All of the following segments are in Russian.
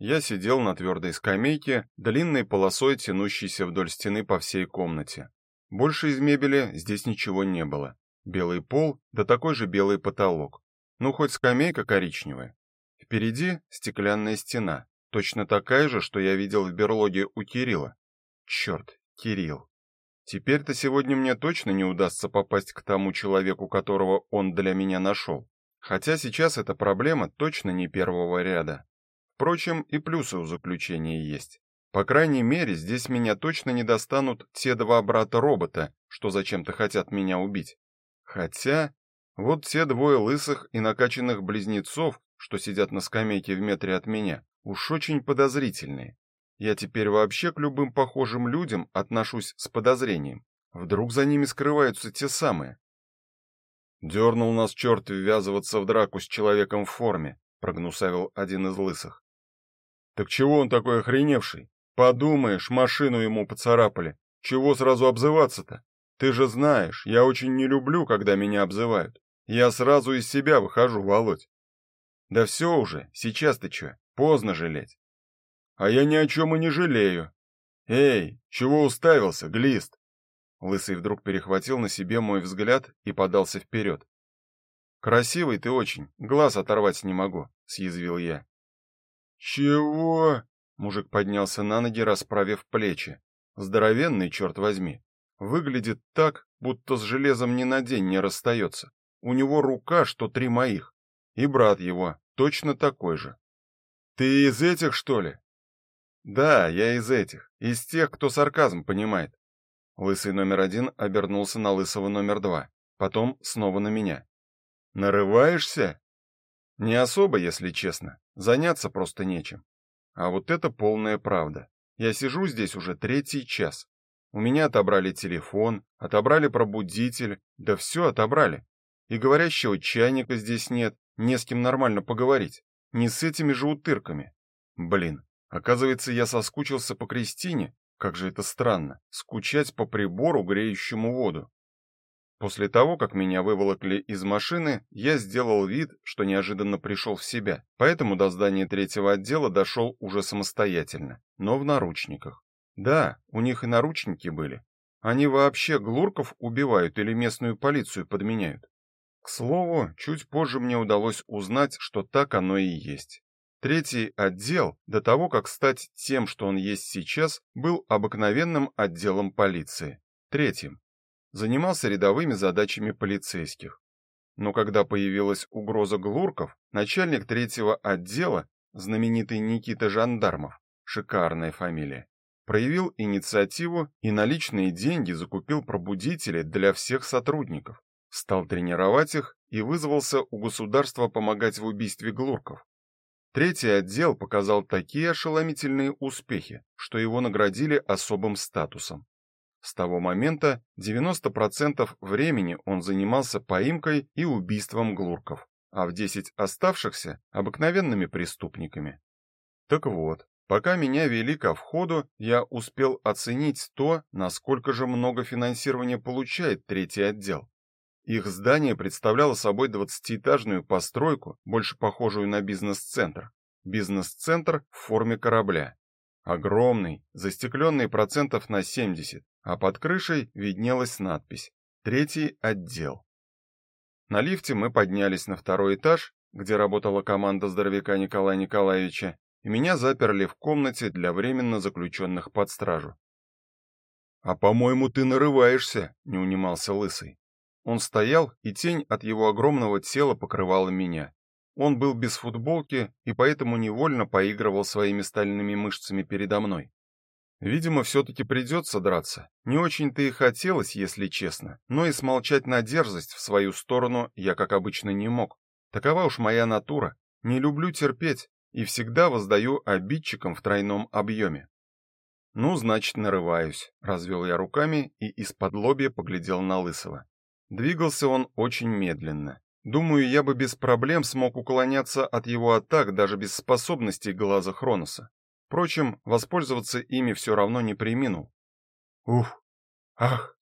Я сидел на твердой скамейке, длинной полосой тянущейся вдоль стены по всей комнате. Больше из мебели здесь ничего не было. Белый пол, да такой же белый потолок. Ну хоть скамейка коричневая. Впереди стеклянная стена, точно такая же, что я видел в берлоге у Кирилла. Черт, Кирилл. Теперь-то сегодня мне точно не удастся попасть к тому человеку, которого он для меня нашел. Хотя сейчас эта проблема точно не первого ряда. Впрочем, и плюсы у заключения есть. По крайней мере, здесь меня точно не достанут те два брата-робота, что зачем-то хотят меня убить. Хотя, вот те двое лысых и накачанных близнецов, что сидят на скамейке в метре от меня, уж очень подозрительные. Я теперь вообще к любым похожим людям отношусь с подозрением. Вдруг за ними скрываются те самые. Дернул нас черт ввязываться в драку с человеком в форме, прогнусавил один из лысых. Так чего он такой охреневший? Подумаешь, машину ему поцарапали. Чего сразу обзываться-то? Ты же знаешь, я очень не люблю, когда меня обзывают. Я сразу из себя выхожу, Володь. Да все уже, сейчас ты что? Поздно жалеть. А я ни о чем и не жалею. Эй, чего уставился, глист? Лысый вдруг перехватил на себе мой взгляд и подался вперед. Красивый ты очень, глаз оторвать не могу, съязвил я. «Чего?» Мужик поднялся на ноги, расправив плечи. Здоровенный, черт возьми. Выглядит так, будто с железом ни на день не расстается. У него рука, что три моих. И брат его, точно такой же. «Ты из этих, что ли?» «Да, я из этих. Из тех, кто сарказм понимает». Лысый номер один обернулся на лысого номер два. Потом снова на меня. «Нарываешься?» Не особо, если честно. Заняться просто нечем. А вот это полная правда. Я сижу здесь уже третий час. У меня отобрали телефон, отобрали пробудитель, да все отобрали. И говорящего чайника здесь нет, не с кем нормально поговорить. Не с этими же утырками. Блин, оказывается, я соскучился по Кристине. Как же это странно, скучать по прибору, греющему воду. После того, как меня выволокли из машины, я сделал вид, что неожиданно пришел в себя. Поэтому до здания третьего отдела дошел уже самостоятельно, но в наручниках. Да, у них и наручники были. Они вообще глурков убивают или местную полицию подменяют. К слову, чуть позже мне удалось узнать, что так оно и есть. Третий отдел, до того, как стать тем, что он есть сейчас, был обыкновенным отделом полиции. Третьим занимался рядовыми задачами полицейских. Но когда появилась угроза глурков, начальник третьего отдела, знаменитый Никита Жандармов, шикарная фамилия, проявил инициативу и на личные деньги закупил пробудители для всех сотрудников, стал тренировать их и вызвался у государства помогать в убийстве глурков. Третий отдел показал такие ошеломительные успехи, что его наградили особым статусом. С того момента 90% времени он занимался поимкой и убийством глурков, а в 10 оставшихся обыкновенными преступниками. Так вот, пока меня вели ко входу, я успел оценить то, насколько же много финансирования получает третий отдел. Их здание представляло собой двадцатиэтажную постройку, больше похожую на бизнес-центр. Бизнес-центр в форме корабля. Огромный, застекленный процентов на 70, а под крышей виднелась надпись «Третий отдел». На лифте мы поднялись на второй этаж, где работала команда здоровяка Николая Николаевича, и меня заперли в комнате для временно заключенных под стражу. «А, по-моему, ты нарываешься», — не унимался Лысый. Он стоял, и тень от его огромного тела покрывала меня. Он был без футболки и поэтому невольно поигрывал своими стальными мышцами передо мной. Видимо, все таки придется драться. Не очень-то и хотелось, если честно, но и смолчать на дерзость в свою сторону я, как обычно, не мог. Такова уж моя натура. Не люблю терпеть и всегда воздаю обидчикам в тройном объеме. Ну, значит, нарываюсь, развел я руками и из-под лобья поглядел на Лысого. Двигался он очень медленно. Думаю, я бы без проблем смог уклоняться от его атак даже без способностей глаза Хроноса. Впрочем, воспользоваться ими все равно не преминул. Ух. Ах.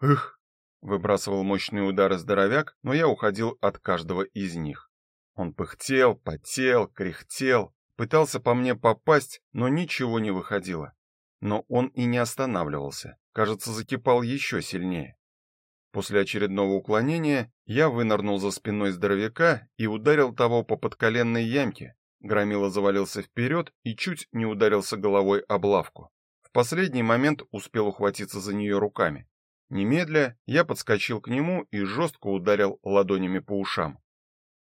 Эх. Выбрасывал мощные удары здоровяк, но я уходил от каждого из них. Он пыхтел, потел, кряхтел, пытался по мне попасть, но ничего не выходило. Но он и не останавливался, кажется, закипал еще сильнее. После очередного уклонения я вынырнул за спиной здоровяка и ударил того по подколенной ямке. Громила завалился вперед и чуть не ударился головой об лавку. В последний момент успел ухватиться за нее руками. Немедля я подскочил к нему и жестко ударил ладонями по ушам.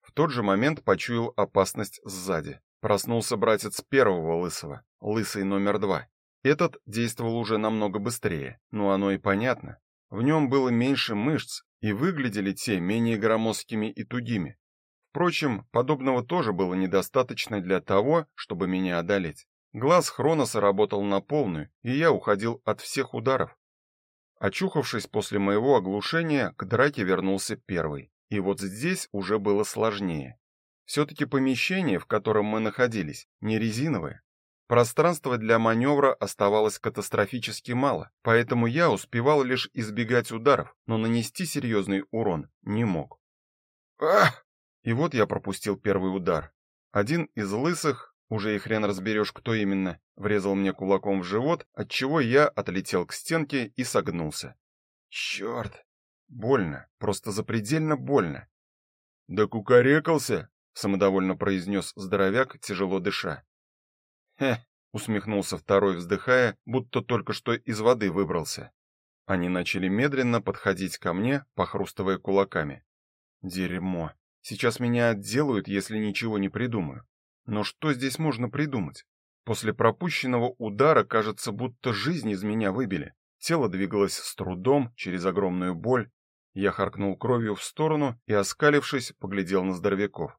В тот же момент почуял опасность сзади. Проснулся братец первого лысого, лысый номер два. Этот действовал уже намного быстрее, но оно и понятно. В нем было меньше мышц, и выглядели те менее громоздкими и тугими. Впрочем, подобного тоже было недостаточно для того, чтобы меня одолеть. Глаз Хроноса работал на полную, и я уходил от всех ударов. Очухавшись после моего оглушения, к драке вернулся первый. И вот здесь уже было сложнее. все таки помещение, в котором мы находились, не резиновое, Пространства для маневра оставалось катастрофически мало, поэтому я успевал лишь избегать ударов, но нанести серьезный урон не мог. Ах! И вот я пропустил первый удар. Один из лысых, уже и хрен разберешь, кто именно, врезал мне кулаком в живот, отчего я отлетел к стенке и согнулся. Черт! Больно, просто запредельно больно. Да кукарекался, самодовольно произнес здоровяк, тяжело дыша. Хе, усмехнулся второй, вздыхая, будто только что из воды выбрался. Они начали медленно подходить ко мне, похрустывая кулаками. Дерьмо. Сейчас меня отделают, если ничего не придумаю. Но что здесь можно придумать? После пропущенного удара, кажется, будто жизнь из меня выбили. Тело двигалось с трудом, через огромную боль. Я харкнул кровью в сторону и, оскалившись, поглядел на здоровяков.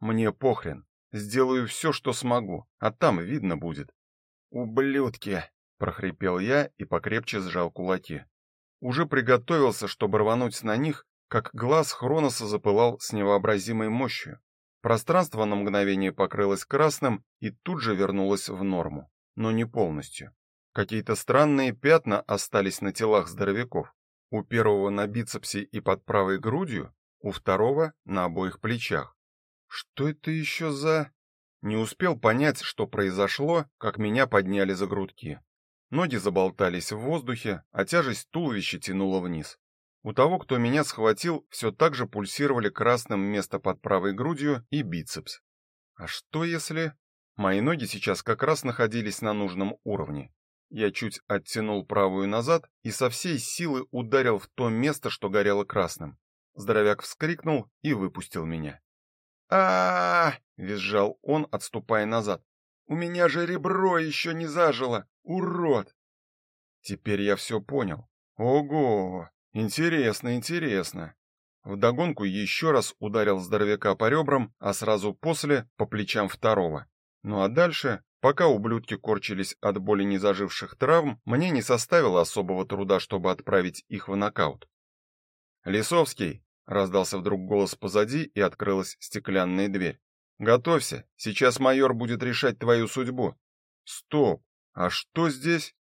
Мне похрен. Сделаю все, что смогу, а там видно будет. Ублюдки, прохрипел я и покрепче сжал кулаки. Уже приготовился, чтобы рвануть на них, как глаз Хроноса запылал с невообразимой мощью. Пространство на мгновение покрылось красным и тут же вернулось в норму, но не полностью. Какие-то странные пятна остались на телах здоровяков. У первого на бицепсе и под правой грудью, у второго на обоих плечах. Что это еще за Не успел понять, что произошло, как меня подняли за грудки. Ноги заболтались в воздухе, а тяжесть туловища тянула вниз. У того, кто меня схватил, все так же пульсировали красным место под правой грудью и бицепс. А что если мои ноги сейчас как раз находились на нужном уровне? Я чуть оттянул правую назад и со всей силы ударил в то место, что горело красным. Здоровяк вскрикнул и выпустил меня а визжал он, отступая назад. У меня же ребро еще не зажило, урод. Теперь я все понял. Ого, интересно, интересно. Вдогонку еще раз ударил здоровяка по ребрам, а сразу после по плечам второго. Ну а дальше, пока ублюдки корчились от боли незаживших травм, мне не составило особого труда, чтобы отправить их в нокаут. Лисовский, Раздался вдруг голос позади, и открылась стеклянная дверь. Готовься, сейчас майор будет решать твою судьбу. Стоп. А что здесь?